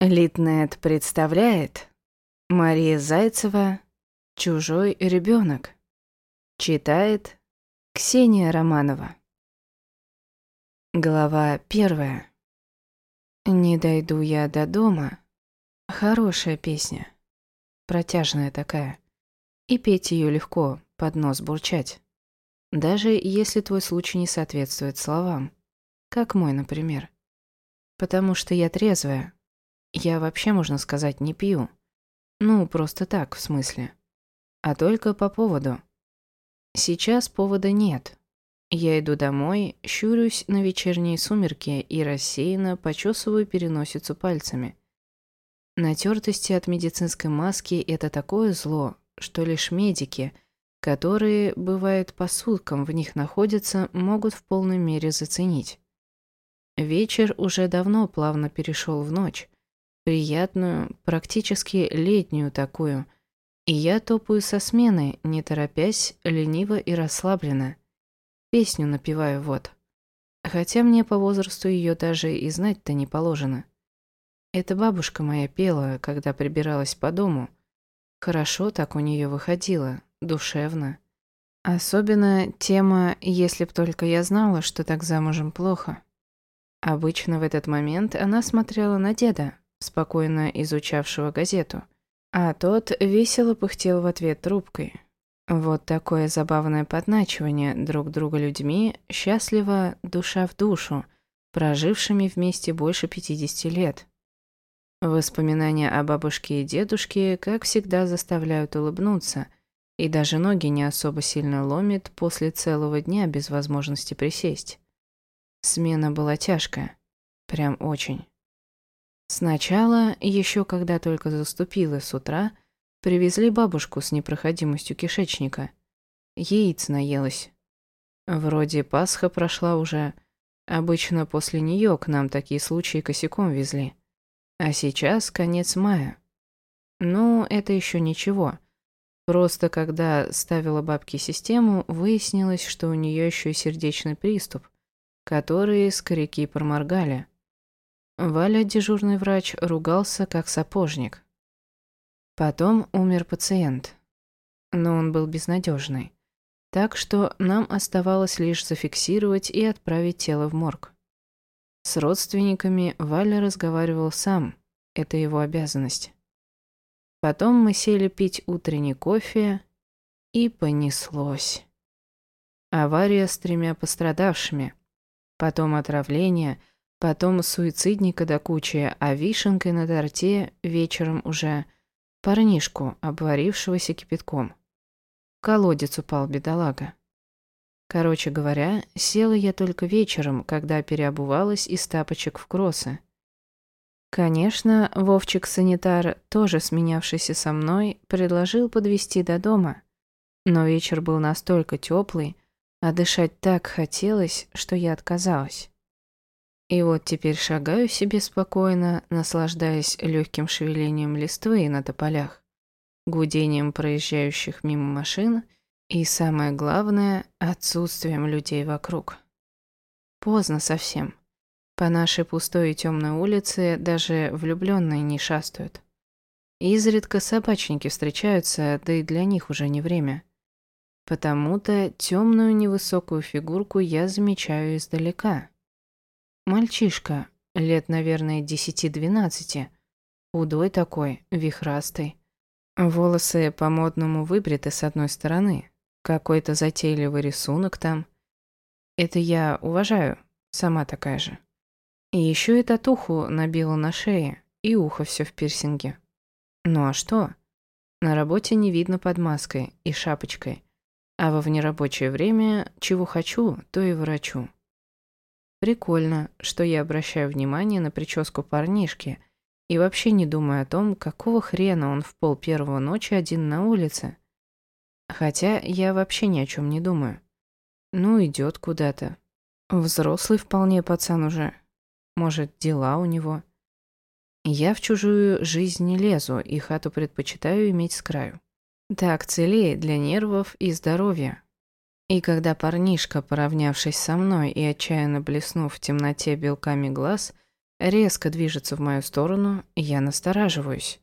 Литнет представляет Мария Зайцева «Чужой ребенок». Читает Ксения Романова. Глава первая. «Не дойду я до дома» — хорошая песня. Протяжная такая. И петь ее легко, под нос бурчать. Даже если твой случай не соответствует словам. Как мой, например. Потому что я трезвая, я вообще, можно сказать, не пью. Ну, просто так, в смысле. А только по поводу. Сейчас повода нет. Я иду домой, щурюсь на вечерние сумерки и рассеянно почесываю переносицу пальцами. Натертости от медицинской маски – это такое зло, что лишь медики, которые, бывает, по суткам в них находятся, могут в полной мере заценить. Вечер уже давно плавно перешел в ночь, приятную, практически летнюю такую, и я топаю со смены, не торопясь, лениво и расслабленно. Песню напеваю вот. Хотя мне по возрасту ее даже и знать-то не положено. Это бабушка моя пела, когда прибиралась по дому. Хорошо так у нее выходило, душевно. Особенно тема «Если б только я знала, что так замужем плохо». Обычно в этот момент она смотрела на деда, спокойно изучавшего газету, а тот весело пыхтел в ответ трубкой. Вот такое забавное подначивание друг друга людьми, счастливо душа в душу, прожившими вместе больше 50 лет. Воспоминания о бабушке и дедушке, как всегда, заставляют улыбнуться, и даже ноги не особо сильно ломит после целого дня без возможности присесть. Смена была тяжкая, прям очень. Сначала, еще когда только заступила с утра, привезли бабушку с непроходимостью кишечника. Яиц наелась. Вроде Пасха прошла уже. Обычно после нее к нам такие случаи косяком везли. А сейчас конец мая. Ну, это еще ничего. Просто когда ставила бабке систему, выяснилось, что у нее еще и сердечный приступ, который скоряки проморгали. Валя, дежурный врач, ругался как сапожник. Потом умер пациент. Но он был безнадежный. Так что нам оставалось лишь зафиксировать и отправить тело в морг. С родственниками Валя разговаривал сам, это его обязанность. Потом мы сели пить утренний кофе, и понеслось. Авария с тремя пострадавшими, потом отравление – Потом суицидника до кучи, а вишенкой на торте вечером уже парнишку, обварившегося кипятком. В колодец упал бедолага. Короче говоря, села я только вечером, когда переобувалась из тапочек в кроссы. Конечно, Вовчик-санитар, тоже сменявшийся со мной, предложил подвести до дома. Но вечер был настолько теплый, а дышать так хотелось, что я отказалась. И вот теперь шагаю себе спокойно, наслаждаясь легким шевелением листвы на тополях, гудением проезжающих мимо машин и, самое главное, отсутствием людей вокруг. Поздно совсем. По нашей пустой и темной улице даже влюбленные не шастают. Изредка собачники встречаются, да и для них уже не время. Потому-то темную невысокую фигурку я замечаю издалека. Мальчишка, лет, наверное, десяти-двенадцати, худой такой, вихрастый. Волосы по-модному выбриты с одной стороны, какой-то затейливый рисунок там. Это я уважаю, сама такая же. И еще и татуху набила на шее, и ухо все в пирсинге. Ну а что? На работе не видно под маской и шапочкой, а во внерабочее время чего хочу, то и врачу. Прикольно, что я обращаю внимание на прическу парнишки и вообще не думаю о том, какого хрена он в пол первого ночи один на улице. Хотя я вообще ни о чем не думаю. Ну, идет куда-то. Взрослый вполне пацан уже. Может, дела у него. Я в чужую жизнь не лезу и хату предпочитаю иметь с краю. Так целее для нервов и здоровья. И когда парнишка, поравнявшись со мной и отчаянно блеснув в темноте белками глаз, резко движется в мою сторону, я настораживаюсь.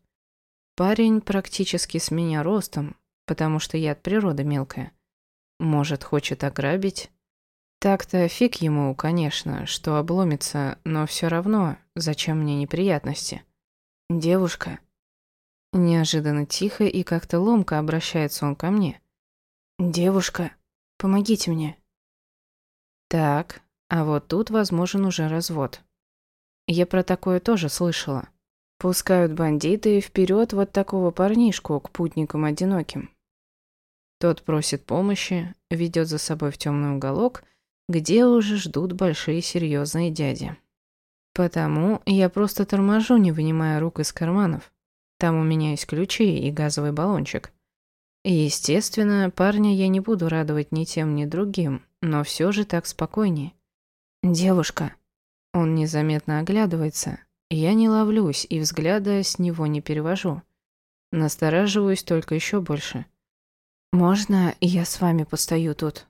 Парень практически с меня ростом, потому что я от природы мелкая. Может, хочет ограбить? Так-то фиг ему, конечно, что обломится, но все равно, зачем мне неприятности? Девушка. Неожиданно тихо и как-то ломко обращается он ко мне. Девушка, помогите мне. Так, а вот тут возможен уже развод. Я про такое тоже слышала. Пускают бандиты вперед вот такого парнишку к путникам одиноким. Тот просит помощи, ведет за собой в темный уголок, где уже ждут большие серьезные дяди. Потому я просто торможу, не вынимая рук из карманов. Там у меня есть ключи и газовый баллончик. Естественно, парня я не буду радовать ни тем, ни другим, но все же так спокойнее. «Девушка». Он незаметно оглядывается. Я не ловлюсь и взгляда с него не перевожу. Настораживаюсь только еще больше. «Можно я с вами постою тут?»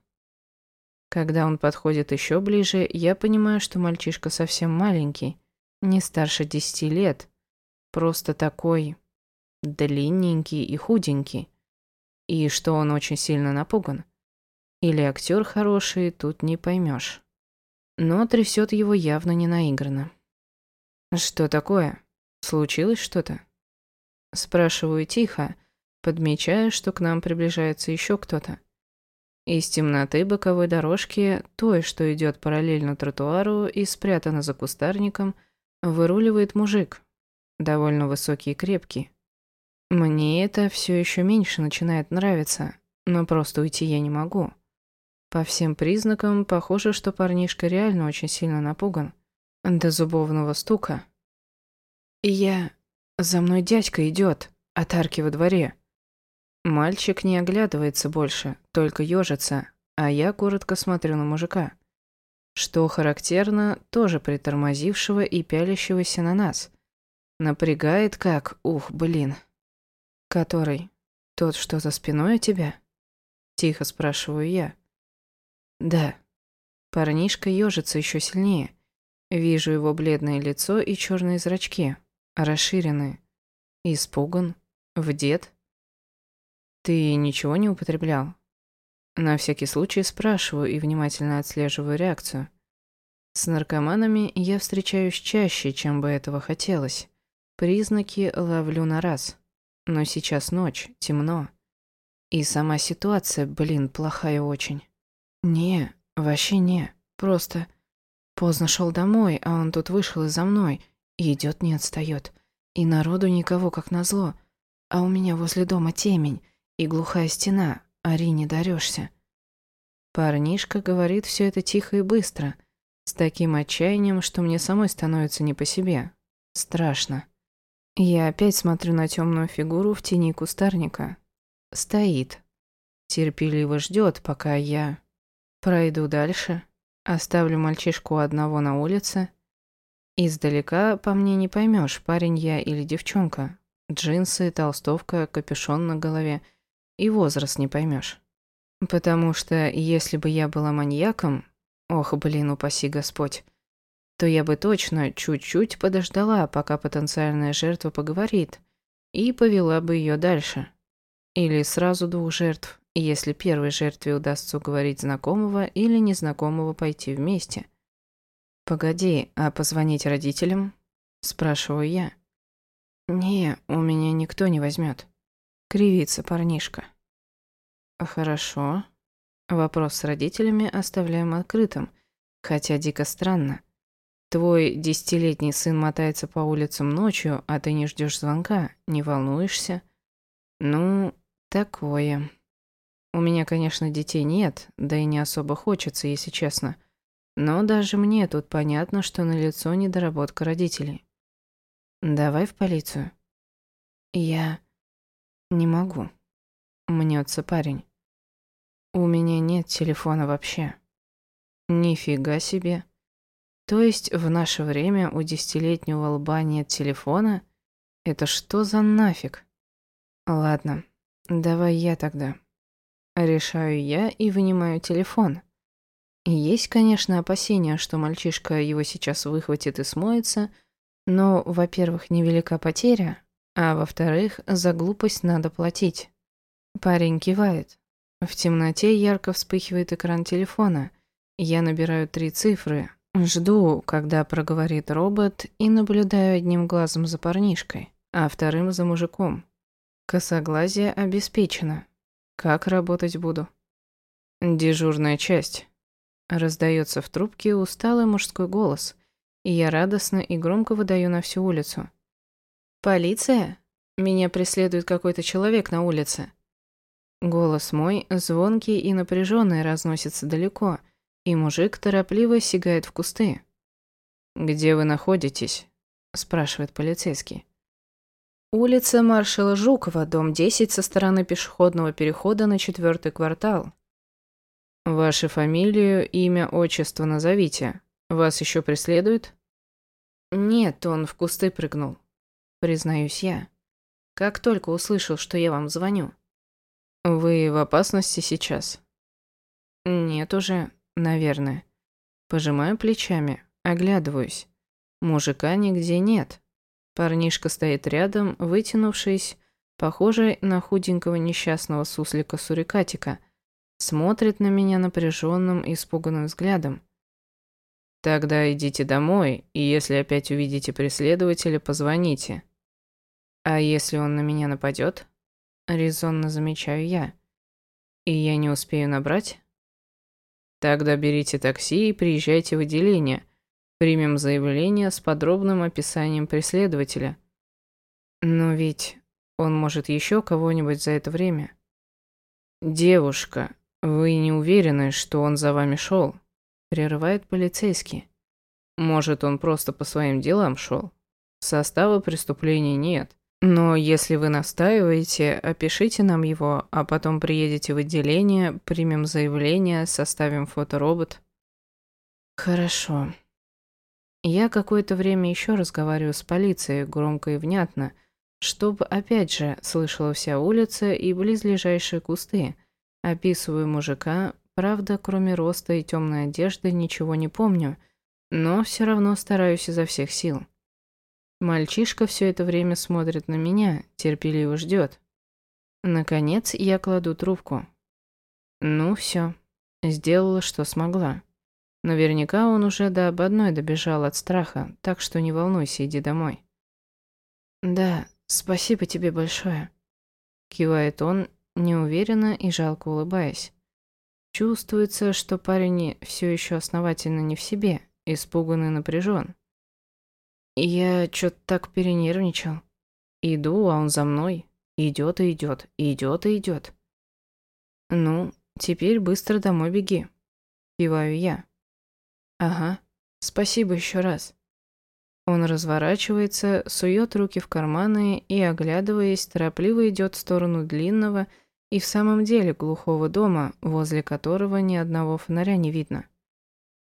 Когда он подходит еще ближе, я понимаю, что мальчишка совсем маленький, не старше десяти лет, просто такой длинненький и худенький, и что он очень сильно напуган. Или актер хороший, тут не поймешь но трясет его явно не наигранно. «Что такое? Случилось что-то?» Спрашиваю тихо, подмечая, что к нам приближается еще кто-то. Из темноты боковой дорожки, той, что идет параллельно тротуару и спрятана за кустарником, выруливает мужик, довольно высокий и крепкий. Мне это все еще меньше начинает нравиться, но просто уйти я не могу. По всем признакам, похоже, что парнишка реально очень сильно напуган. До зубовного стука. Я... За мной дядька идет, от арки во дворе. Мальчик не оглядывается больше, только ежится, а я коротко смотрю на мужика. Что характерно, тоже притормозившего и пялящегося на нас. Напрягает как, ух, блин. Который? Тот, что за спиной у тебя? Тихо спрашиваю я. Да. Парнишка ежится еще сильнее. Вижу его бледное лицо и черные зрачки, расширенные. Испуган. Вдет. Ты ничего не употреблял? На всякий случай спрашиваю и внимательно отслеживаю реакцию. С наркоманами я встречаюсь чаще, чем бы этого хотелось. Признаки ловлю на раз. Но сейчас ночь, темно. И сама ситуация, блин, плохая очень. «Не, вообще не. Просто поздно шел домой, а он тут вышел из-за мной и идет не отстает. И народу никого, как назло. А у меня возле дома темень и глухая стена, ори не дарешься. Парнишка говорит все это тихо и быстро, с таким отчаянием, что мне самой становится не по себе. Страшно. Я опять смотрю на темную фигуру в тени кустарника. Стоит. Терпеливо ждет, пока я Пройду дальше, оставлю мальчишку одного на улице. Издалека по мне не поймешь, парень я или девчонка. Джинсы, толстовка, капюшон на голове. И возраст не поймешь. Потому что если бы я была маньяком, ох, блин, упаси Господь, то я бы точно чуть-чуть подождала, пока потенциальная жертва поговорит, и повела бы ее дальше. Или сразу двух жертв, если первой жертве удастся уговорить знакомого или незнакомого пойти вместе. «Погоди, а позвонить родителям?» – спрашиваю я. «Не, у меня никто не возьмет. Кривится парнишка». «Хорошо. Вопрос с родителями оставляем открытым, хотя дико странно. Твой десятилетний сын мотается по улицам ночью, а ты не ждешь звонка, не волнуешься. Ну, такое». У меня, конечно, детей нет, да и не особо хочется, если честно. Но даже мне тут понятно, что налицо недоработка родителей. Давай в полицию. Я не могу. Мнется парень. У меня нет телефона вообще. Нифига себе. То есть в наше время у десятилетнего лба нет телефона? Это что за нафиг? Ладно, давай я тогда. Решаю я и вынимаю телефон. Есть, конечно, опасения, что мальчишка его сейчас выхватит и смоется, но, во-первых, невелика потеря, а во-вторых, за глупость надо платить. Парень кивает. В темноте ярко вспыхивает экран телефона. Я набираю три цифры, жду, когда проговорит робот, и наблюдаю одним глазом за парнишкой, а вторым за мужиком. Косоглазие обеспечено. Как работать буду? Дежурная часть. Раздается в трубке усталый мужской голос, и я радостно и громко выдаю на всю улицу. «Полиция? Меня преследует какой-то человек на улице». Голос мой, звонкий и напряженный, разносится далеко, и мужик торопливо сигает в кусты. «Где вы находитесь?» – спрашивает полицейский. Улица маршала Жукова, дом 10 со стороны пешеходного перехода на четвертый квартал. Вашу фамилию, имя, отчество назовите. Вас еще преследует? Нет, он в кусты прыгнул. Признаюсь я. Как только услышал, что я вам звоню. Вы в опасности сейчас? Нет уже, наверное. Пожимаю плечами, оглядываюсь. Мужика нигде нет. Парнишка стоит рядом, вытянувшись, похожий на худенького несчастного суслика-сурикатика – смотрит на меня напряженным и испуганным взглядом. Тогда идите домой, и если опять увидите преследователя, позвоните. А если он на меня нападет? Резонно замечаю я. И я не успею набрать? Тогда берите такси и приезжайте в отделение. Примем заявление с подробным описанием преследователя. Но ведь он может еще кого-нибудь за это время. Девушка, «Вы не уверены, что он за вами шел?» – прерывает полицейский. «Может, он просто по своим делам шел? Состава преступления нет. Но если вы настаиваете, опишите нам его, а потом приедете в отделение, примем заявление, составим фоторобот». «Хорошо». Я какое-то время еще разговариваю с полицией, громко и внятно, чтобы, опять же, слышала вся улица и близлежащие кусты – Описываю мужика, правда, кроме роста и темной одежды, ничего не помню, но все равно стараюсь изо всех сил. Мальчишка все это время смотрит на меня, терпеливо ждет. Наконец я кладу трубку. Ну все, сделала, что смогла. Наверняка он уже до ободной добежал от страха, так что не волнуйся, иди домой. Да, спасибо тебе большое. Кивает он неуверенно и жалко улыбаясь. Чувствуется, что парень все еще основательно не в себе, испуган и напряжен. Я что-то так перенервничал. Иду, а он за мной. Идет и идет, идет и идет. Ну, теперь быстро домой беги. Киваю я. Ага, спасибо еще раз. Он разворачивается, сует руки в карманы и, оглядываясь, торопливо идет в сторону длинного, и в самом деле глухого дома, возле которого ни одного фонаря не видно.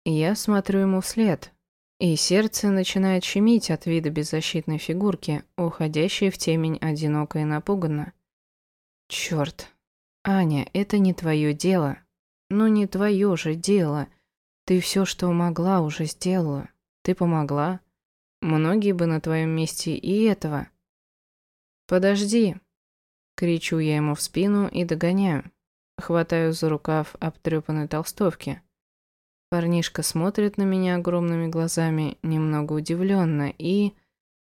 Я смотрю ему вслед, и сердце начинает щемить от вида беззащитной фигурки, уходящей в темень одиноко и напуганно. Черт, Аня, это не твое дело. Ну не твое же дело. Ты все, что могла, уже сделала. Ты помогла. Многие бы на твоем месте и этого. Подожди, Кричу я ему в спину и догоняю. Хватаю за рукав обтрепанной толстовки. Парнишка смотрит на меня огромными глазами, немного удивленно и...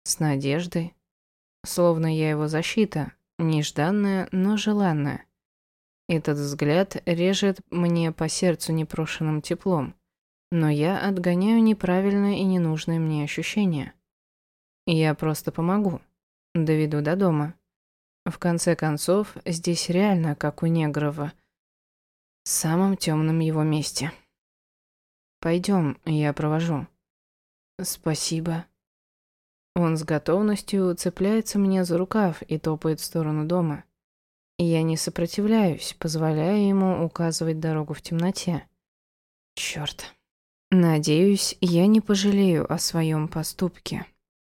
с надеждой. Словно я его защита, нежданная, но желанная. Этот взгляд режет мне по сердцу непрошенным теплом, но я отгоняю неправильное и ненужное мне ощущение. Я просто помогу. Доведу до дома. В конце концов, здесь реально как у Негрова. В самом темном его месте. Пойдем, я провожу. Спасибо. Он с готовностью цепляется мне за рукав и топает в сторону дома. Я не сопротивляюсь, позволяя ему указывать дорогу в темноте. Черт. Надеюсь, я не пожалею о своем поступке.